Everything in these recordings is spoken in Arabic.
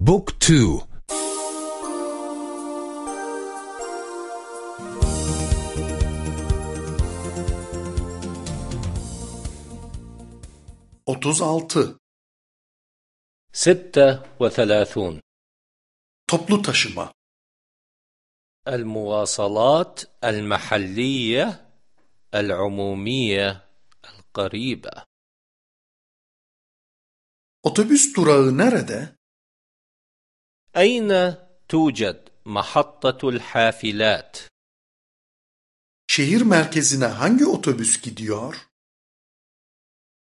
بوك تو Otuz altı. ستة وثلاثون Toplu taşıma. المواصلات المحلية العمومية القريبة Otobüs durağı nerede? أين توجد محطة الحافلات؟ Şehir merkezine hangi otobüs gidiyor?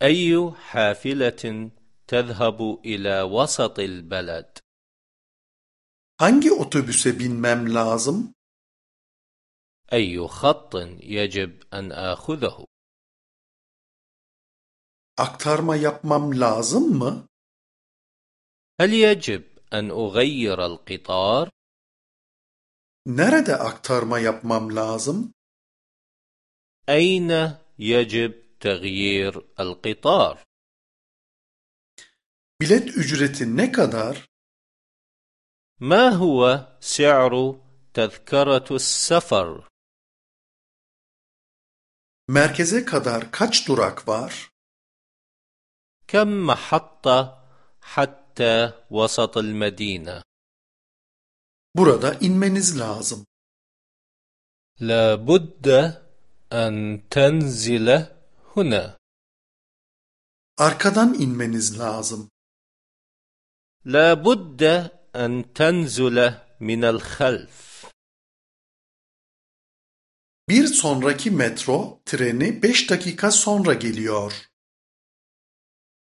أي حافلة تذهب إلى وسط البلد؟ Hangi otobüse binmem lazım? أي خط يجب أن آخذه؟ أكتر ما يبمم لازم هل يجب أن أغير القطار؟ نرد أكثر ما يبمم لازم؟ أين يجب تغيير القطار؟ بلد أجرت نكدر؟ ما هو سعر تذكرة السفر؟ مركز كدر كتش دراك بار؟ كم محطة حتى hatta vasat el-Medine. Burada inmeniz lazım. La budde en tenzile huna. Arkadan inmeniz lazım. La budde en tenzule minel half. Bir sonraki metro treni 5 dakika sonra geliyor.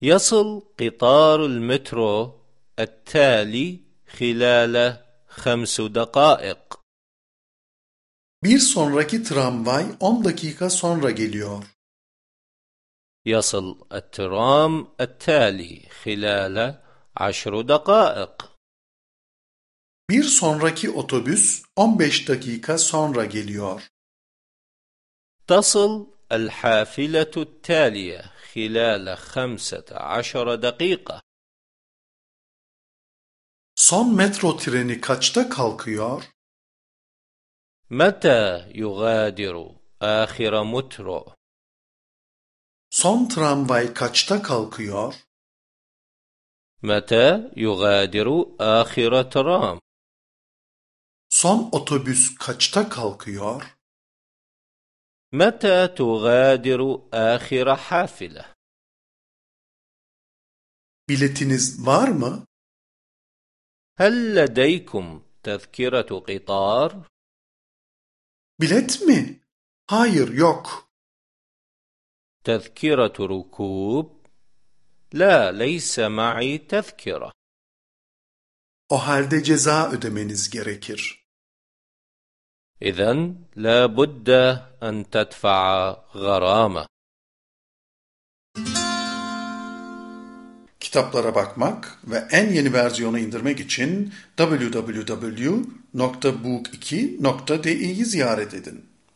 يصل قطار المترو التالي خلال خمس دقائق Bir sonraki tramvay 10 dakika sonra geliyor. يصل الترام التالي خلال عشر دقائق Bir sonraki otobüs 15 dakika sonra geliyor. تصل الحافلة التالية خلال خمسة عشر دقيقة Son metro treni kaçta kalkıyor? متى يغادر آخر مترو؟ Son tramvay kaçta kalkıyor? متى يغادر آخر ترام؟ Son otobüs kaçta kalkıyor? متى تغادر آخر حافلة؟ Biletiniz var mı? هل لديكم تذكرة قطار؟ Bilet mi? Hayır, yok. تذكرة ركوب؟ لا ليس معي تذكرة O halde ceza ödemeniz gerekir. إذن لا بد أن تدفع غرامة Kitaplara bakmak ve en yeni versiyonu indirmek için www.book2.de'yi ziyaret edin.